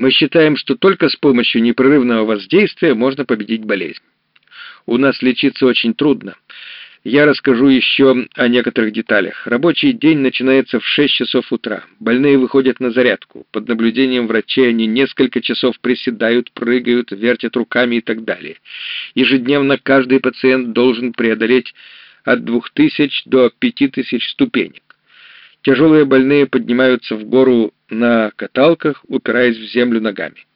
Мы считаем, что только с помощью непрерывного воздействия можно победить болезнь. У нас лечиться очень трудно. Я расскажу еще о некоторых деталях. Рабочий день начинается в 6 часов утра. Больные выходят на зарядку. Под наблюдением врачей они несколько часов приседают, прыгают, вертят руками и так далее. Ежедневно каждый пациент должен преодолеть от 2000 до 5000 ступенек. Тяжелые больные поднимаются в гору на каталках, упираясь в землю ногами.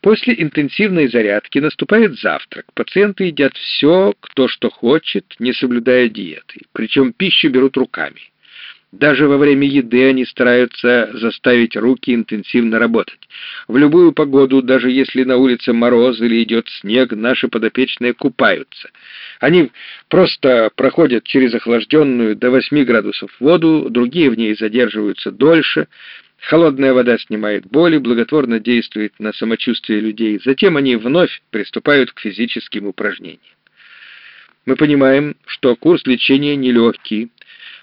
После интенсивной зарядки наступает завтрак. Пациенты едят все, кто что хочет, не соблюдая диеты. Причем пищу берут руками. Даже во время еды они стараются заставить руки интенсивно работать. В любую погоду, даже если на улице мороз или идет снег, наши подопечные купаются. Они просто проходят через охлажденную до 8 градусов воду, другие в ней задерживаются дольше, Холодная вода снимает боли, благотворно действует на самочувствие людей. Затем они вновь приступают к физическим упражнениям. Мы понимаем, что курс лечения нелегкий,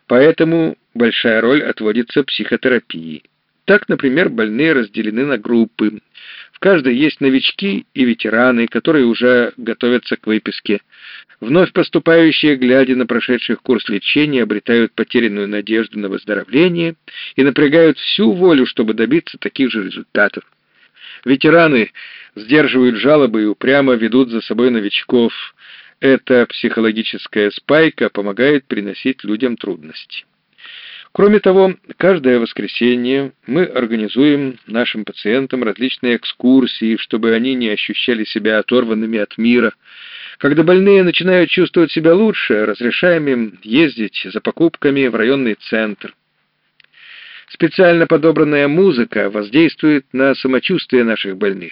поэтому большая роль отводится психотерапии. Так, например, больные разделены на группы. В каждой есть новички и ветераны, которые уже готовятся к выписке. Вновь поступающие, глядя на прошедших курс лечения, обретают потерянную надежду на выздоровление и напрягают всю волю, чтобы добиться таких же результатов. Ветераны сдерживают жалобы и упрямо ведут за собой новичков. Эта психологическая спайка помогает приносить людям трудности. Кроме того, каждое воскресенье мы организуем нашим пациентам различные экскурсии, чтобы они не ощущали себя оторванными от мира. Когда больные начинают чувствовать себя лучше, разрешаем им ездить за покупками в районный центр. Специально подобранная музыка воздействует на самочувствие наших больных.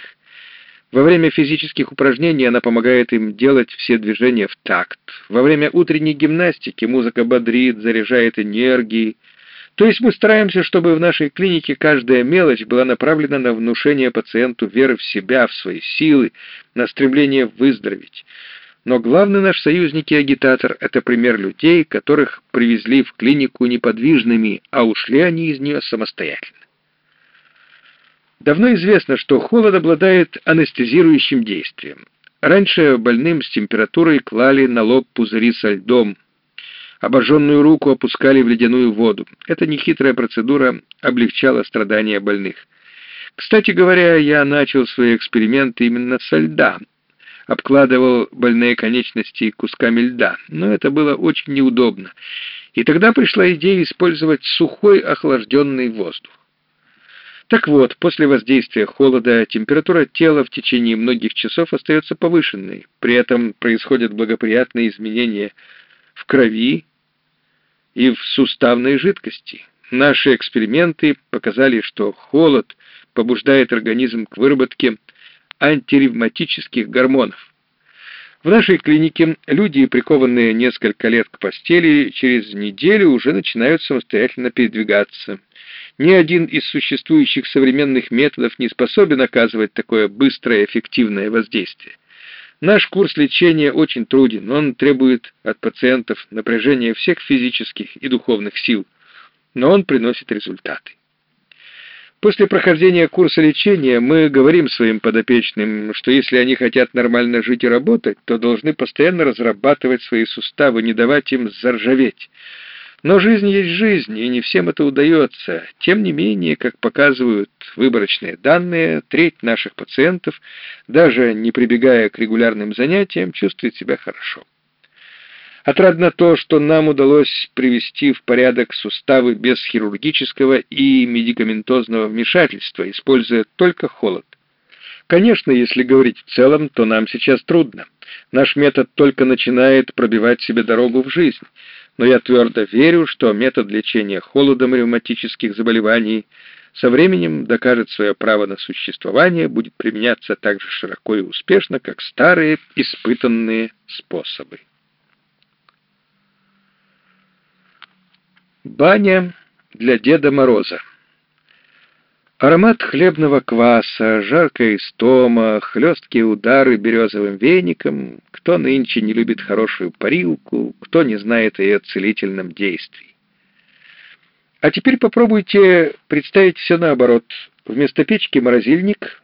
Во время физических упражнений она помогает им делать все движения в такт. Во время утренней гимнастики музыка бодрит, заряжает энергией, то есть мы стараемся, чтобы в нашей клинике каждая мелочь была направлена на внушение пациенту веры в себя, в свои силы, на стремление выздороветь. Но главный наш союзник и агитатор — это пример людей, которых привезли в клинику неподвижными, а ушли они из нее самостоятельно. Давно известно, что холод обладает анестезирующим действием. Раньше больным с температурой клали на лоб пузыри со льдом, Обожженную руку опускали в ледяную воду. Эта нехитрая процедура облегчала страдания больных. Кстати говоря, я начал свои эксперименты именно со льда. Обкладывал больные конечности кусками льда, но это было очень неудобно. И тогда пришла идея использовать сухой охлажденный воздух. Так вот, после воздействия холода температура тела в течение многих часов остается повышенной. При этом происходят благоприятные изменения в крови, и в суставной жидкости. Наши эксперименты показали, что холод побуждает организм к выработке антиревматических гормонов. В нашей клинике люди, прикованные несколько лет к постели, через неделю уже начинают самостоятельно передвигаться. Ни один из существующих современных методов не способен оказывать такое быстрое эффективное воздействие. Наш курс лечения очень труден, он требует от пациентов напряжения всех физических и духовных сил, но он приносит результаты. После прохождения курса лечения мы говорим своим подопечным, что если они хотят нормально жить и работать, то должны постоянно разрабатывать свои суставы, не давать им заржаветь. Но жизнь есть жизнь, и не всем это удается. Тем не менее, как показывают выборочные данные, треть наших пациентов, даже не прибегая к регулярным занятиям, чувствует себя хорошо. Отрадно то, что нам удалось привести в порядок суставы без хирургического и медикаментозного вмешательства, используя только холод. Конечно, если говорить в целом, то нам сейчас трудно. Наш метод только начинает пробивать себе дорогу в жизнь но я твердо верю, что метод лечения холодом ревматических заболеваний со временем докажет свое право на существование, будет применяться так же широко и успешно, как старые испытанные способы. Баня для Деда Мороза Аромат хлебного кваса, жаркая истома, хлесткие удары березовым веником. Кто нынче не любит хорошую парилку, кто не знает о ее целительном действии. А теперь попробуйте представить все наоборот. Вместо печки морозильник,